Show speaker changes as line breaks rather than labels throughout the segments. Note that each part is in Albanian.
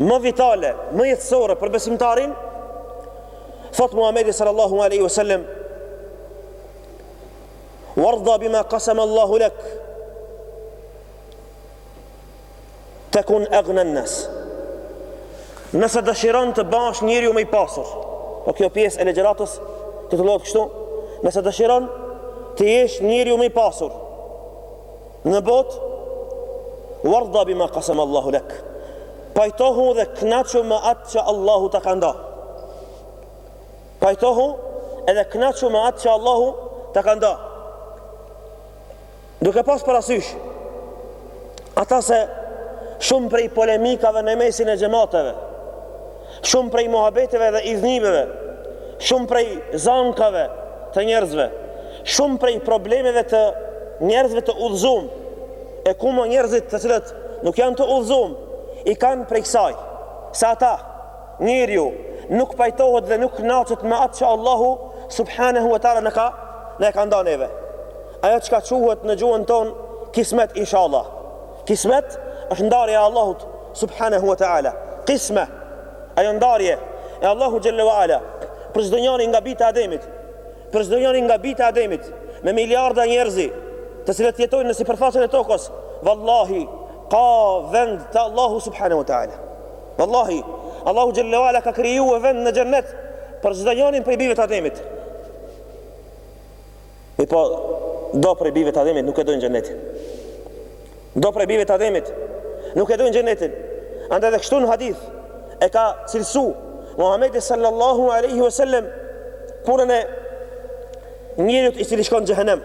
më vitale, më jetësore për besimtarin, thot Muhamedi sallallahu alaihi wasallam, "Warda bima qasama Allahu lak." Takun aghna nas. Nëse dëshiron të bahsh njeriu më i pasur po kjo pjesë e ligjëratës titullohet kështu Nëse dëshiron të jesh njeriu më i pasur Në botë, Warda bima qasama Allahu lak. Pajtohu edhe kënaqu me atë që Allahu ta ka nda. Pajtohu edhe kënaqu me atë që Allahu ta ka nda. Duke pas parasysh ata se shumë prej polemikave në mesin e xhemateve Shumë prej muhabeteve dhe idhnimeve, shumë prej zankave të njerëzve, shumë prej problemeve të njerëzve të udhëzum, e ku ma njerëzit të cilët nuk janë të udhëzum, i kanë prej kësaj, se ata, njeriu, nuk pajtohet dhe nuk kënaqet me atë që Allahu subhanehu wa ta'ala na ka, na e ka nda neve. Ajo çka quhet në gjuhën tonë, kismet inshallah. Kismet është ndarja e Allahut subhanehu wa ta'ala. Kisme, ajo ndarje e Allahut xhelle wa ala, për çdonjani nga bijtë e Ademit, për çdonjani nga bijtë e Ademit, me miliarda njerëzi, të cilët jetojnë në sipërfaqen e tokës, vallahi, ka vend te Allahu subhanehu wa ta'ala. Vallahi, Allahu xhelle wa ala ka kriju vend në xhennet, për çdonjanin prej bijve të Ademit. Mirëpo do prej bijve të Ademit nuk e dojnë xhenetin. Do prej bijve të Ademit nuk e dojnë xhenetin. Andaj edhe kështu në hadith e ka cilësu Muhamedi sallallahu alaihi wasallam punën e njeriut i cili shkon në xhehenem.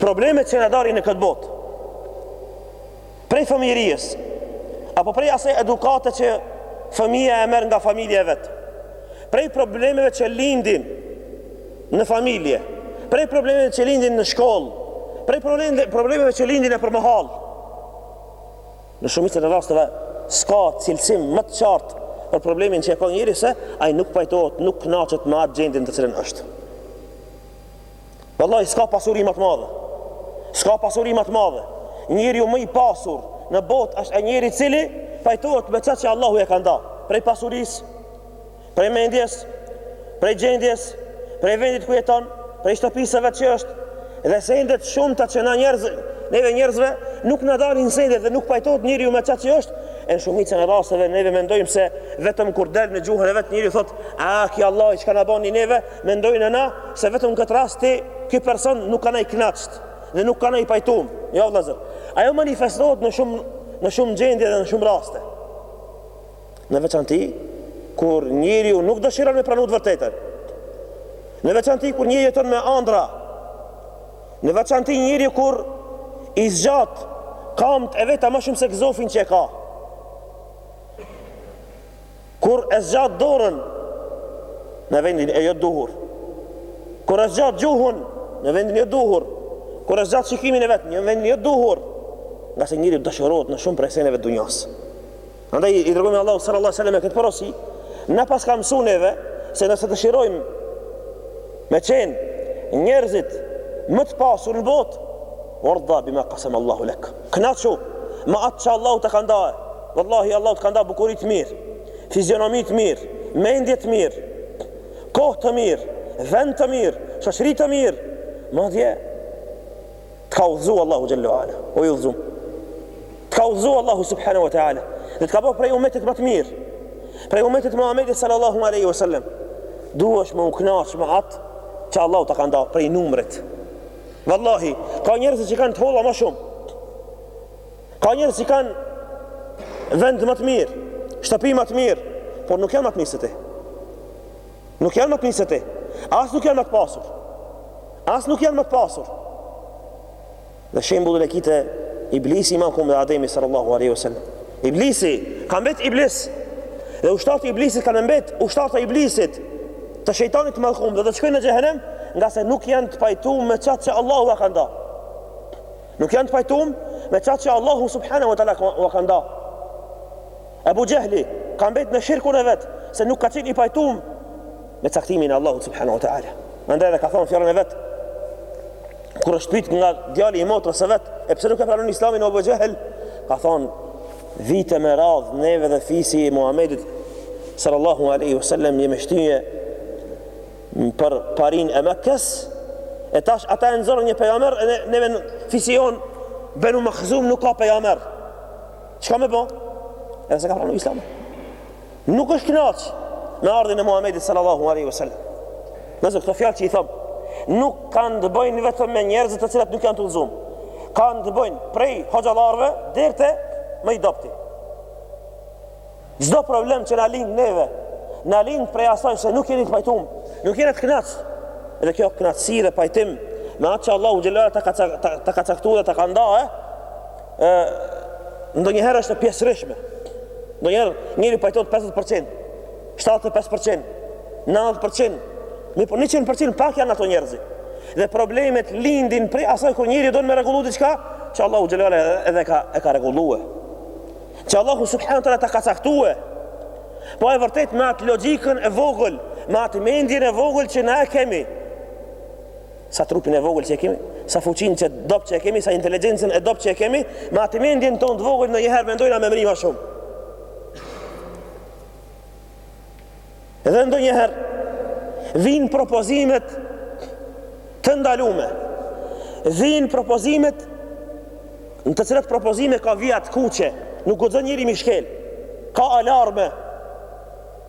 Problemet që na dalin në këtë botë Prej fëmijërisë Apo prej asaj edukate që fëmija e merr nga familja e vet Prej problemeve që lindin në familje Prej problemeve që lindin në shkollë Prej problemeve që lindin nëpër mëhallë Në shumicën e rasteve s'ka cilësim më të qartë për problemin që e ka njeri se ai nuk pajtohet, nuk kënaqet me atë gjendje në të cilën është. Vallahi s'ka pasuri më të madhe. S'ka pasuri më të madhe. Njeriu më i pasur në botë është ai njeri i cili pajtohet me çka që Allahu e ka nda. Prej pasurisë prej mendjes, prej gjendjes, prej vendit ku jeton, prej shtëpisë së vet që është dhe sendet e shumta që na njerëz, neve njerëzve nuk na dalin sendet dhe nuk pajtohet njeriu me çat që është, e në shumicën e rasteve neve mendojmë se vetëm kur del me gjuhën e vet njeriu thot, ah ky Allahi çka na bani neve, mendojnë na se vetëm në këtë rast ky person nuk kanka i kënaqt dhe nuk kanka i pajtum. Jo vëllazër. Ajo manifestohet në shumë në shumë gjendje dhe në shumë raste. Në veçanti, kur njeriu nuk dëshiron me pranu të vërtetën. Në veçanti, kur njeriu jeton me andra. Në veçanti, njeriu kur i zgjat kamt e veta ma shumë se gëzofin që e ka. Kur e zgjat dorën në vendin e jo duhur. Kur e zgjat gjuhën në vendin e jo duhur. Kur e zgjat shikimin e vet në vendin e jo duhur. Ngase njeriu dashurohet në shumë prej seneve të dunjasë. Andaj i dërgumi i Allahut sallallahu alaihi wasallam këtë porosi, na paska mësu neve se nëse dëshirojmë me qenë njerëzit më të pasur në botë, ordha bima qasam Allahu lak. Kënaqu me atë që Allahu ta ka nda. Wallahi Allahu të ka nda bukuri të mirë, fizionomi të mirë, mendje të mirë, kohë të mirë, vend të mirë, shoqëri të mirë. Madje Të ka udhëzu Allahu Xhelle ve Ala, o i udhëzum. Të ka udhëzu Allahu Subhanahu Wa Ta'ala, dhe të ka ba prej umetit ma të mirë, prej umetit të Muhammedit sallallahu aleyhi wa sallam. Duhesh me u knaq me atë që Allahu ta ka nda prej numrit. Wallahi, ka njerëz që kanë të holla ma shumë. Ka njerëz që kanë vend ma të mirë, shtëpi ma të mirë, por nuk janë ma të mirë se ti. Nuk janë ma të mirë se ti. As nuk janë ma të pasur. As nuk janë ma të pasur. Dhe shembullin e ki te Iblisi i mallkum dhe Ademi sallallahu alaihi wasallam. Iblisi ka mbet Iblis. Dhe ushtarët e Iblisit kanë mbet ushtarët e Iblisit të shejtanit të mallkum dhe do të shkojnë në xhehenem, ngase nuk janë të pajtum me çat që Allahu ua ka nda. Nuk janë të pajtum me çat që Allahu subhanahu wa taala ua ka nda. Ebu Xhehli ka mbet me shirkun e vet, se nuk ka qenë i pajtum me caktimin e Allahut subhanahu wa taala. Andaj edhe ka thanë fjalën e vet. Kur është pyet nga djali i motrës së vet, e pse nuk e pranon Islamin Ebu Xhehl? Ka thanë vite me radhë neve dhe fisi i Muhamedit sallallahu alaihi wasallam jemi shty për parinë e Mekës. E tash ata e nxorën një pejgamber e neve fisi jonë Benu Mahzum nuk ka pejgamber. Çka me bo? Edhe s'e ka pranu Islamin. Nuk është kënaq me ardhjen e Muhamedit sallallahu alaihi wasallam. Nëse këto fjalë që i thom nuk kanë të bëjnë vetëm me njerëzit të cilat nuk janë të udhzum, kanë të bëjnë prej hoxhallarëve deri te më i dobti. Çdo problem që na lind neve, na lind prej asaj se nuk jeni të pajtum, nuk jeni të kënaq. Edhe kjo kënaqësi dhe pajtim me atë që Allahu xhelale ta ka caktu dhe ta ka nda, Ë ndonjëherë është e pjesërishme. Ndonjëherë njeri pajtohet 50%, 75%, 90%, mirëpo 100% pak janë ato njerëz. Dhe problemet lindin prej asaj kur njeri don me rregullu diçka, që Allahu xhelale edhe ka, e ka rregullue. Që Allahu Subhanahu Teala ta ka caktue. Po e vërtet me atë logikën e vogël, me atë mendjen e vogël që na e kemi. Sa trupin e vogël që e kemi, sa fuqinë që dobë që e kemi, sa inteligjencën e dobë që e kemi, me atë mendjen tonë të vogël ndonjëherë mendojna me mrri ma shumë. Dhe ndonjëherë vijnë propozimet të ndalume. Vijnë propozimet në të cilat propozime ka vija t'kuqe, nuk guxon njeri m'i shkel. Ka alarme,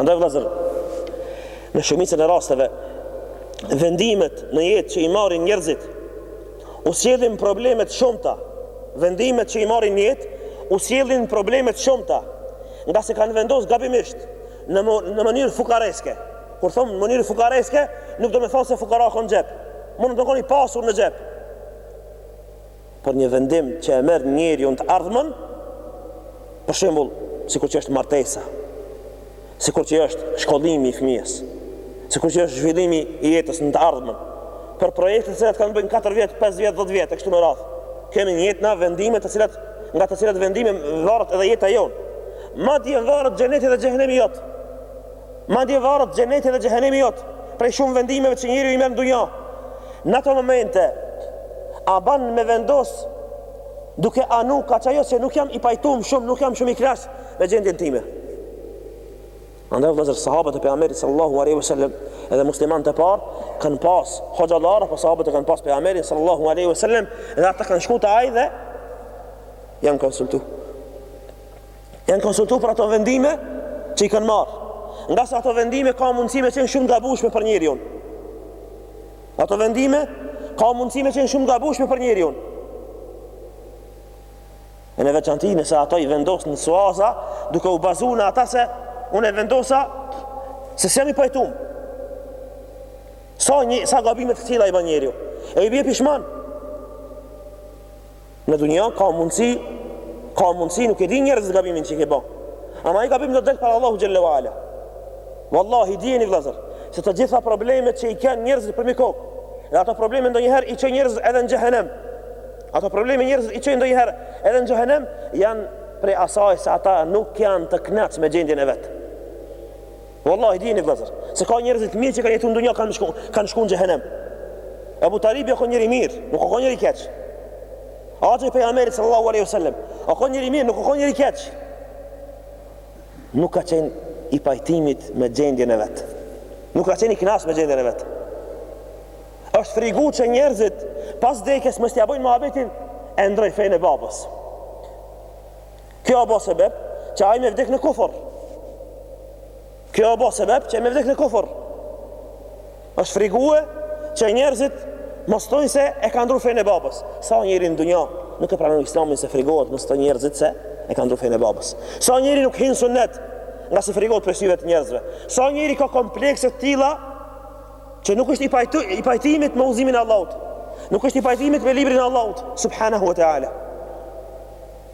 Andaj vëllazër, në shumicën e rasteve vendimet në jetë që i marrin njerëzit u sjellin probleme të shumta. Vendimet që i marrin në jetë u sjellin probleme të shumta, ngase kanë vendos gabimisht në në mënyrë fukareske. Kur thom në mënyrë fukareske, nuk do me thonë se fukara kon në xhep. Mund me kon i pasur në xhep. Por një vendim që e merr njeriu n'të ardhmen, për shembull, sikur që është martesa, sikur që është shkollimi i fëmijës, sikur që është zhvillimi i jetës në të ardhmen, për projekte të cilat kanë të bëjnë 4 vjet, 5 vjet, 10 vjet e kështu me radhë. Kemi në jetë na vendime të cilat nga të cilat vendime varet edhe jeta jonë. Madje varet xheneti edhe xhehenemi jot. Madje varet xheneti edhe xhehenemi jot prej shumë vendimeve që njeriu i merr në dunja. Në ato momente a ban me vendos duke anu ka ajo se nuk jam i pajtum shumë, nuk jam shumë i knaq me gjendjen time. Andaj vëllazër sahabët e pejgamberit sallallahu alaihi wasallam edhe muslimanët e parë kanë pas hoxhallar apo sahabët e kanë pas pejgamberin sallallahu alaihi wasallam edhe ata kanë shku te ai dhe janë konsultu. Janë konsultu për ato vendime që i kanë marrë. Ngase ato vendime ka mundësi me qenë shumë gabushme për njeriun. Ato vendime ka mundësi me qenë shumë t'gabushme për njeriun. E në veçanti nëse ato i vendos në suaza, duke u bazu në ata se unë e vendosa se s'jam i pajtum. Sa, një, sa gabime të tilla i ba njeriu. E i bie pishman. Në dunja ka mundësi, ka mundësi, nuk e di njerëzit gabimin që ke bë. Ama ai gabim do të del para Allahut xhelle ue ala. Wallahi dijeni vëllazër, se të gjitha problemet që i kanë njerëzit përmbi kokë, dhe ato probleme ndonjëherë i çojnë njerëzit edhe në xhehenem. Ato probleme njerëzit i çojnë ndonjëherë edhe në xhehenem janë prej asaj se ata nuk janë të kënaq me gjendjen e vet. Wallahi dini vëllazër, se ka njerëz të mirë që kanë jetuar në dunja, kanë shku, kanë shkuar në xhehenem. Ebu Talibi o ko njeri i mirë, nuk o ko njeri i keq. Axha i pejgamberit sallallahu alaihi wasallam, o ko njeri i mirë, nuk o ko njeri i keq. Nuk ka qenë i pajtimit me gjendjen e vet. Nuk ka qenë i kënaqur me gjendjen e vet. Është frigu që njerëzit pas vdekjes mos t'ia bëjnë muhabetin e ndërroi fenë e babës. Kjo bo sebep që ai me vdek në kufër. Kjo bo sebep që ai me vdek në kufër. Është frigu që njerëzit mos thonë se e ka ndrru fenë e babës. Sa njeri në dunja nuk e pranon Islamin se frigohet mos thonë njerëzit se e ka ndrru fenë e babës. Sa njeri nuk hin sunnet ngase frigohet prej syve të njerëzve. Sa njeri ka komplekse të tilla që nuk është i, pajtu, i pajtimit me udhëzimin e Allahut. Nuk është i pajtimit me librin e Allahut, subhanahu wa ta'ala.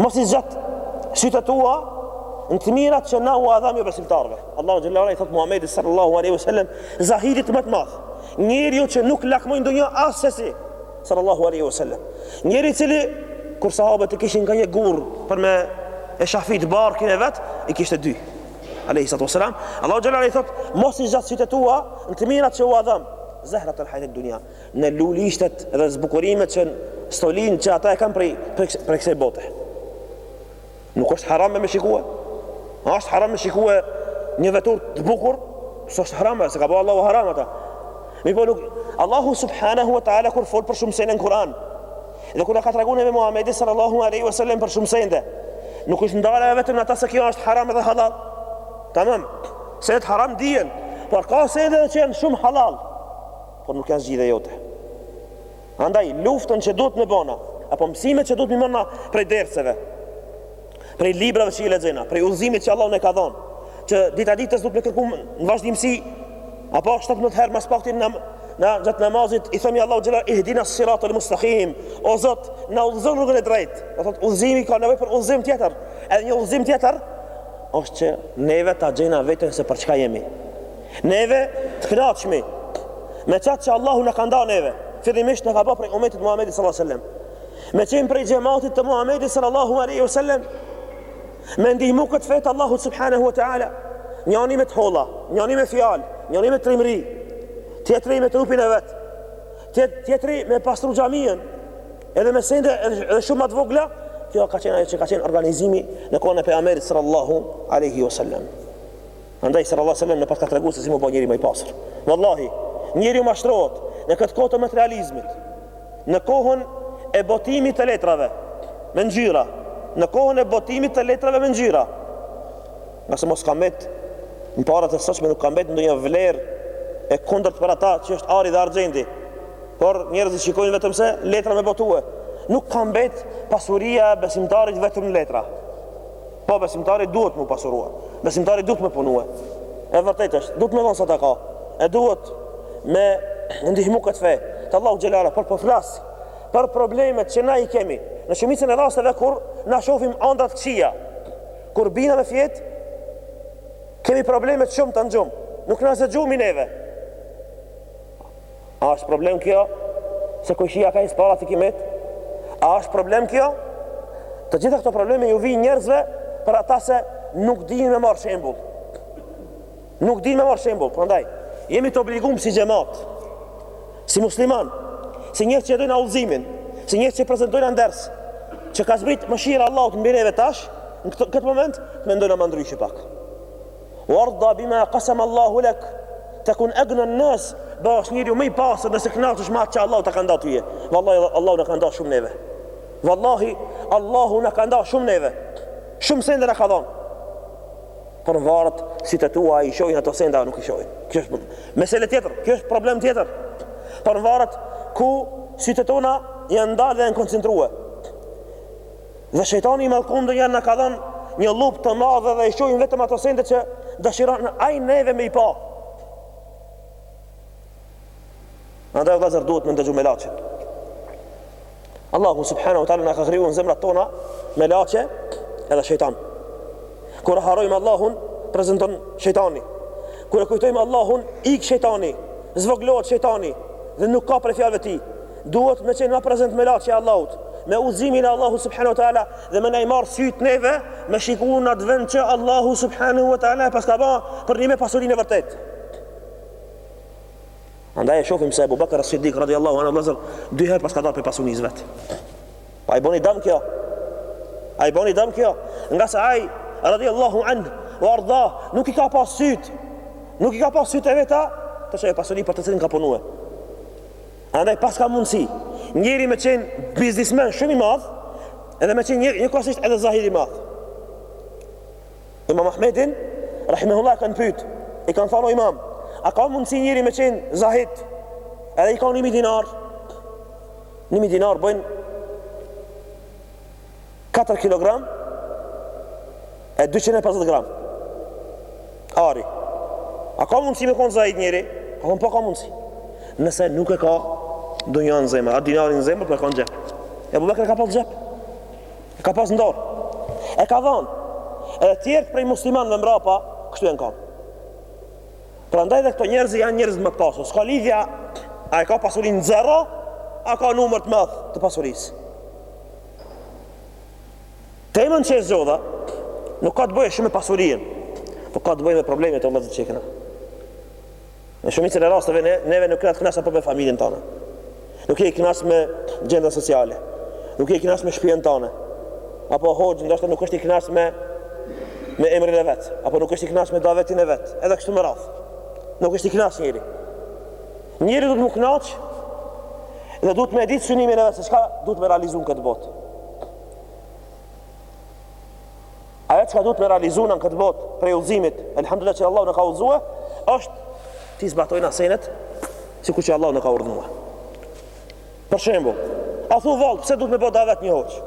Mos i zgjat sytë tua në të mirat që na ua dham jobesimtarëve. Allahu xhelle ue ala i thot Muhamedit sallallahu alaihi wasallam, zahidit më të madh, njeriut që nuk lakmoi në dunja assesi sallallahu alaihi wasallam. Njeriut i cili kur sahabët e kishin ka një gur për me e shafit barkin e vet, i kishte dy. Alaihi salatu wasalam, Allahu xhelle ue ala i thot, mos i zgjat sytë tua në të mirat që ua dham, zahratal hayati dunya. në lulishtet dhe në zbukurimet që në stolinë që ata e kanë prej, prej, prej kësej bote. A është haram me shikue? A është haram me shikue një vetur të bukur? S'është haram, s'e ka bo Allahu haram ata. Mirëpo nuk, Allahu subhanahu wa ta'ala kur fol për shumë sene në Kur'an, dhe kur na ka tregu ne me Muhammedi sallallahu aleyhi wa sallam për shumë sene, nuk është ndarja vetëm në ata se kjo është haram edhe halal. Tamam, senet haram dihen, por ka sene edhe që janë shumë halal. por nuk janë zgjidhje jote. Andaj, luftën që duhet me ba na, apo mësimet që duhet me i marr na prej derseve, prej librave që i lexojna, prej udhëzimit që Allahu na ka dhonë, që dita ditës duhet me kërku në vazhdimësi, apo 17 herë më së paktit në, në gjatë namazit, i themi Allahut xhelle, ihdina siratal mustakim, o Zot, na udhëzo në rrugën e drejtë, do thotë, udhëzimi ka nevojë për udhëzim tjetër, edhe një udhëzim tjetër, është që neve ta gjejna veten se për çka jemi, Neve të kënaqshmi me çat që Allahu na ka nda neve. Fillimisht na ka ba prej umetit të Muhamedit sallallahu alaihi wasallam. Me qenë prej xhematit të Muhamedit sallallahu alaihi wasallam. Me ndihmu këtë fe të Allahut subhanahu wa taala. Njani me të holla, njani me fjalë, njani me trimëri, tjetri me trupin e vet. Tjetri me pastru xhaminë. Edhe me sende edhe shumë ma të vogla, kjo ka qenë ajo që ka qenë organizimi në kohën e pejgamberit sallallahu alaihi wasallam. Andaj sallallahu alaihi wasallam na paska tregu se si me u ba njeriu ma i pasur. Wallahi, njeriu mashtrohet në këtë kohë të materializmit, në kohën e botimit të letrave me ngjyra, në kohën e botimit të letrave me ngjyra. Ngase mos ka mbet në paratë e sotshme nuk ka mbet ndonjë vlerë e kundërt për ata që është ari dhe argjendi. Por njerëzit shikojnë vetëm se letra me botue. Nuk ka mbet pasuria e besimtarit vetëm në letra. Po besimtari duhet me u pasurue. Besimtari duhet me punue. E vërtetë është, duhet me dhonë sadaka. E duhet me ndihmu këtë fe të Allahut xhele ala, por po flas për problemet që na i kemi. Në shumicën e rasteve kur na shofim andra të këqija, kur bina me fjetë, kemi probleme të shumta në gjumë. Nuk na zë gjumi neve. A është problem kjo se kojshia ka shpi tri kate? A është problem kjo? Të gjitha këto probleme ju vijnë njerëzve për ata se nuk dinë me marrë shembull. Nuk dinë me marrë shembull, prandaj, jemi të obligum si xhemat, si muslimanë, si njerëz që e dojna udhëzimin, si njerëz që prezentojna në ders, që ka zbrit mëshira e Allahut mbi neve tash, në këtë, këtë moment, të mendojna ma ndryshe pak. Warda bima qasam Allahu lak takun agna an-nas bahesh njeriu ma i pasur nëse kënaqesh me ça Allahu ta ka nda tyje vallahi Allahu na ka nda shumë neve vallahi Allahu na ka nda shumë neve shumë sende na ka dhan por varet sytë tua i shohin ato sende a nuk i shohin kjo është mesele tjetër kjo është problem tjetër por varet ku sytë tona janë ndalë dhe janë koncentrue Dhe shejtani i mallkuar ndonjëherë na ka dhanë një lupë të madhe dhe i shohim vetëm ato sende që dëshiron ai neve me i pa. Andaj vëllazër duhet me ndëgju melaqen. Allahu subhanahu wa taala na ka kriju në zemrat tona melaqe edhe shejtan. Kur e harrojmë Allahun, prezenton shejtani. Kur e kujtojmë Allahun, ik shejtani, zvogëlohet shejtani dhe nuk ka prej fjalëve të tij. Duhet me qenë ma prezent me Ligjet e Allahut, me udhzimin e Allahu subhanahu wa ta'ala dhe me na i marrë sytë neve me shiku në atë vend që Allahu subhanahu wa ta'ala e paska ba për njime pasurinë e vërtet. Andaj e shofim se Ebu Bakr Siddiq radi Allahu anhu vëllezër, dy herë paska dhanë prej pasunisë vet. Po a i boni dam kjo, a i boni dam kjo, ngase ai radi Allahu anhu wa arda, nuk i ka pas sytë, nuk i ka pas sytë e veta, te ajo pasuri për të cilin ka punue. Andaj paska mundësi njeri me qenë biznismen shumë i madh, edhe me qenë një, njëkohësisht edhe zahid i madh. Imam Ahmedin, Rahimehullah, kanë pyt, i kanë thonë o imam, a ka mundësi njeri me qenë zahid, edhe i ka një mijë dinar, një mijë dinar bëjnë 4 kilogram e 250 gram ari a ka mundësi me konë zahid njeri ka thonë po ka mundësi nëse nuk e ka dunja në zemër a dinarin në zemër por po e ka në xhep Ebu Bekër e ka pas n'xhep e ka pas në dorë e ka dhonë edhe tjerët prej muslimanëve mrapa kështu jan kanë Prandaj dhe këto njerëz janë njerëzit më të pasur S'ka lidhje a e ka pasurin zero A ka numër të madhë të pasurisë Temën që e zgjodha Nuk ka të bëjë shumë me pasurinë Po ka të bëjë me problemet vëllezër që i kena Në shumicën e rasteve ne, Neve nuk jena të kënaq apo me familjen tane Nuk je i kënaq me gjendjen sociale Nuk je i kënaq me shpijen tane Apo hoxhë ndoshta nuk është i kënaq me Me emrin e vetë Apo nuk është i kënaq me davetin e vetë Edhe kështu me radhë Nuk është i kënaq njeri Njeri duhet m'u kënaq Dhe duhet me e ditë synimin e vet se çka duhet me realizu në këtë botë. Ajo çka duhet me realizu në këtë botë prej udhzimit, elhamdulillah që Allahu na ka udhzue, është t'i zbatojmë ato senet, sikur që Allahu na ka urdhnua. Për shembull, a thu vallë, pse duhet me bo davet një hoxhë?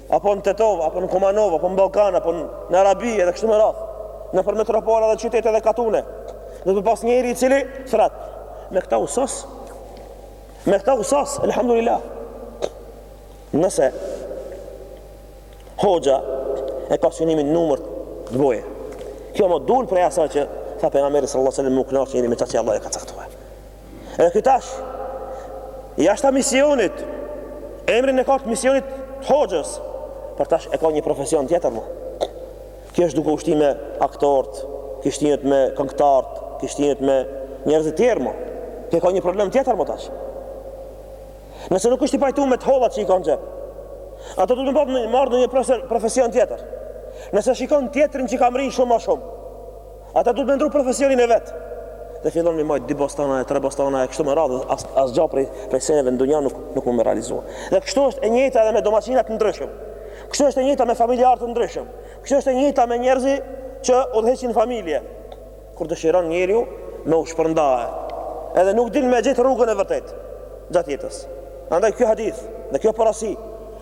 apo në Tetovë, apo në Kumanovë, apo në Ballkan, apo në Arabi edhe kështu me radhë, nëpër metropola dhe qytete dhe katune. Duhet me pas njeri i cili thret. Me këta u knaq, me këta u knaq, elhamdulillah. Nëse hoxha e ka synimin numër të bojë. Ky mo dul prej asaj që tha pejgamberi sallallahu alajhi wasallam m'u knaq njeri me ta çka Allahu e ka caktuar. Edhe ky tash jashta misionit. Emrin e ka të misionit të hoxhës, por tash e ka një profesion tjetër më. Ky është duke u shty me aktorët, ky shtyhet me këngëtarët, ky shtyhet me njerëz të tjerë më. Ky e ka një problem tjetër më tash. Nëse nuk është i pajtuar me të hollat që i ka në xhep. Ai do të marrë ndonjë profesion tjetër. Nëse shikon tjetrin që ka mrri shumë më shumë. Ata duhet me ndrru profesionin e vet. Dhe fillon me majt dy bostana e tre bostana e kështu me radhë, as asgjë prej seneve në dunja nuk nuk mun me realizu. Dhe kështu është e njëjta edhe me domaqina të ndryshëm. Kështu është e njëjta me familjarë të ndryshëm. Kështu është e njëjta me njerëzi që udhëheqin familje. Kur dëshiron njeriu me u shpërndae, edhe nuk din me gjet rrugën e vërtetë gjatë jetës. Andaj ky hadith dhe kjo porosi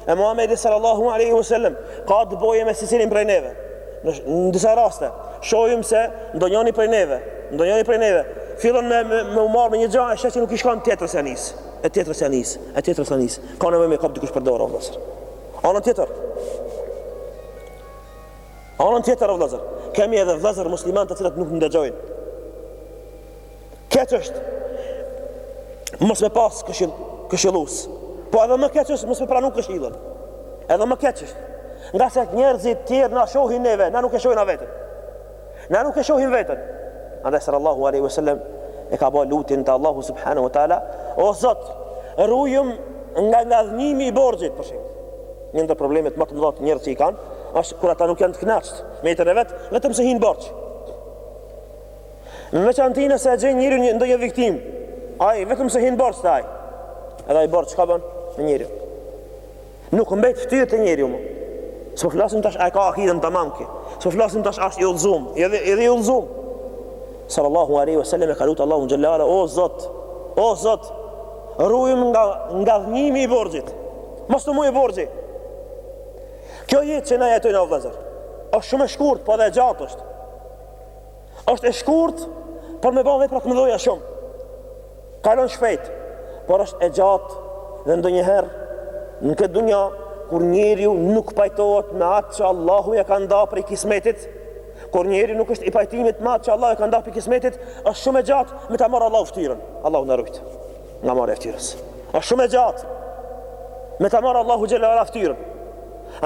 E Muhamedit sallallahu alaihi wasallam ka të bëjë me secilin prej neve. Në, në disa raste shohim se ndonjëri prej neve, ndonjëri prej neve fillon me me, me u marr me një gjë e sheh se nuk i shkon tjetrës ja nis. E tjetrës ja nis. E tjetrës ja nis. Ka nevojë me e kap dikush për dorë vëllazër. Ana tjetër. Ana tjetër vëllazër. Kemi edhe vëllazër muslimanë të cilët nuk ndëgjojnë. Keq është mos me pas këshill, këshillues. Po edhe më keq është mos me pranu këshillën. Edhe më keq është. Nga se njerëzit tjerë na shohin neve, na nuk e shohim veten. Na nuk e shohim veten. Andaj sallallahu alaihi wasallam e ka bërë lutjen te Allahu subhanahu wa taala, o Zot, rujm nga ngadhnimi i borxhit për shembull. Një ndër problemet më të mëdha të njerëzve që i kanë, është kur ata nuk janë të kënaqur me jetën e vet, vetëm se hin borxh. Në veçanti nëse e gjen njeriu ndonjë viktimë, ai vetëm se hin borxh te ai. Edhe ai borxh çka bën me njeri. Nuk mbet fytyrë te njeriu. S'po flasim tash ai ka akiden tamam kë. S'po flasim tash as i ulzum, edhe edhe i ulzum. Sallallahu alaihi wasallam ka lutur Allahu xhallala o Zot, o Zot, rujm nga ngadhënimi i borxhit. Mos të mun borxhi. Kjo jetë që na jetojmë o vllezër, është shumë e shkurt, po edhe e gjatë është. është e shkurt për me bë vepra të mëdhaja shumë. Kalon shpejt, por është e gjatë dhe ndonjëherë në këtë dunja kur njeriu nuk pajtohet me atë që Allahu e ka nda prej kismetit, kur njeriu nuk është i pajtimit me atë që Allahu e ka nda prej kismetit, është shumë e gjatë me ta marrë Allahu ftyrën. Allahu na rujtë. Nga marrja e ftyrës. Është shumë e gjatë. Me ta marrë Allahu xhele wa ala ftyrën.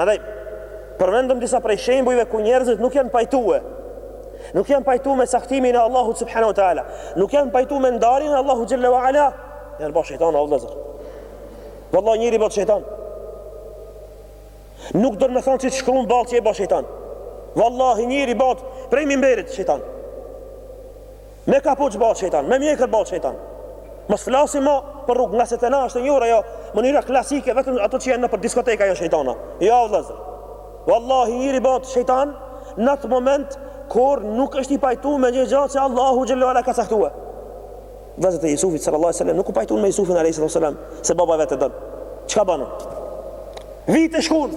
Andaj përmendëm disa prej shembujve ku njerëzit nuk janë pajtue. Nuk janë pajtuar me caktimin e Allahut subhanahu wa taala. Nuk janë pajtuar me ndarjen e Allahut xhele wa ala. Janë bo shejtan o vëllazër. Vallahi njeri bëhet shejtan. Nuk do me thënë se të shkruan n'ballë që je bë shejtan. Vallahi njeri bëhet prej mimberit shejtan. Me kapuç bëhet shejtan, me mjekër bëhet shejtan. Mos flasim më për rrugë, nga se te na është e njohur ajo mënyra klasike vetëm ata që janë nëpër diskoteka janë shejtana. Jo vëllazër. Wallahi njeri bëhet shejtan në atë moment kur nuk është i pajtuar me një gjë se Allahu xhele wa ala e ka caktuar. Vëllazërit e Jusufit sallallahu alaihi wasallam nuk u pajtuan me Jusufin alaihi wasallam se baba i vet e don. Çka banë? Vite shkon.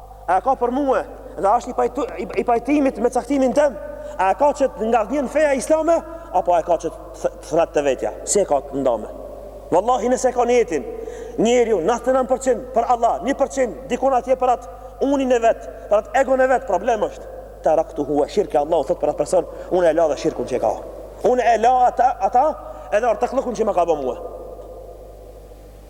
A e ka për mua dhe a është i pajtu, i, i pajtimit me caktimin tim? A e ka që të ngadhnjen feja islame apo a e ka që të thret te vetja? Si e ka të ndame? Wallahi nëse e ka nijetin, njeriu 99% për Allah, 1% dikun atje për atë unin e vet, për atë egon e vet, problem është. Taraktuhu wa shirkah Allahu thot për atë person, unë e la dhe shirkun që ka. Unë e la ata, ata edhe ortakllëkun që më ka bë mua.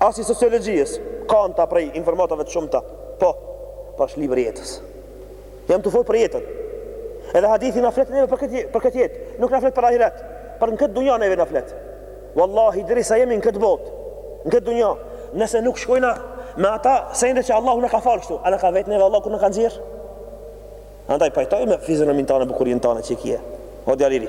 As i sociologjies, kanë ta prej informatave të shumta. Po, po është libër i jetës. Jam tu folë për jetën. Edhe hadithi na flet neve për këtë për këtë jetë, nuk na flet për ahiret, por në këtë dunja neve na flet. Wallahi deri sa jemi në këtë botë, në këtë dunja, nëse nuk shkojna me ata sende që Allahu na ka falë kështu, a na ka vetë neve Allahu kur na ka nxjerr. Andaj pajtoju me fizionomin tonë, bukurinë tonë që e kie. O djal i ri.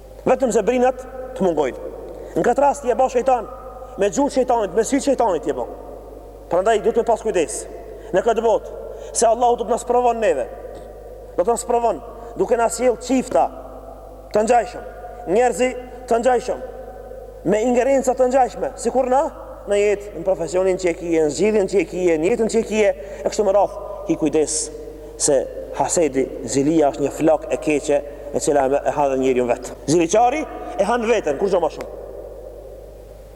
Vetëm se brinat të mungojnë. Në këtë rast je bo shejtan, me gjuhë të shejtanit, me sy të shejtanit je bo. Prandaj duhet me pas kujdes. Në këtë botë, se Allahu do të na sprovon neve. Do të na sprovon duke na sjell çifta të ngjashëm, njerëz të ngjashëm, me ingerenca të ngjashme, sikur na në jetë, në profesionin që e kije, në zgjidhjen që e kije, në jetën që e kije, e kështu me radhë, ki kujdes. Se hasedi, zilia është një flakë e keqe e cila e ha dhe njeriun vet. Ziliqari e han veten kurgjo ma shumë.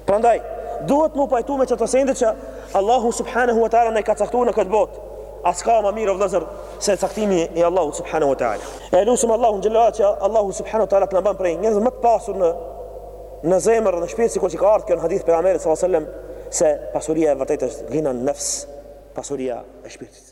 Prandaj duhet mu pajtu me çato sende që Allahu subhanahu wa taala na i ka caktu në këtë botë. A s'ka ma mirë o vëllezër se caktimi i Allahut subhanahu wa taala. E lusim Allahun xhelalu që Allahu subhanahu wa taala të na bën prej njerëzve më të pasur në në zemër në shpirt sikur që ka ardh kjo në hadith të pejgamberit sallallahu alajhi wasallam se pasuria e vërtetë është ghinan nafs, pasuria e shpirtit.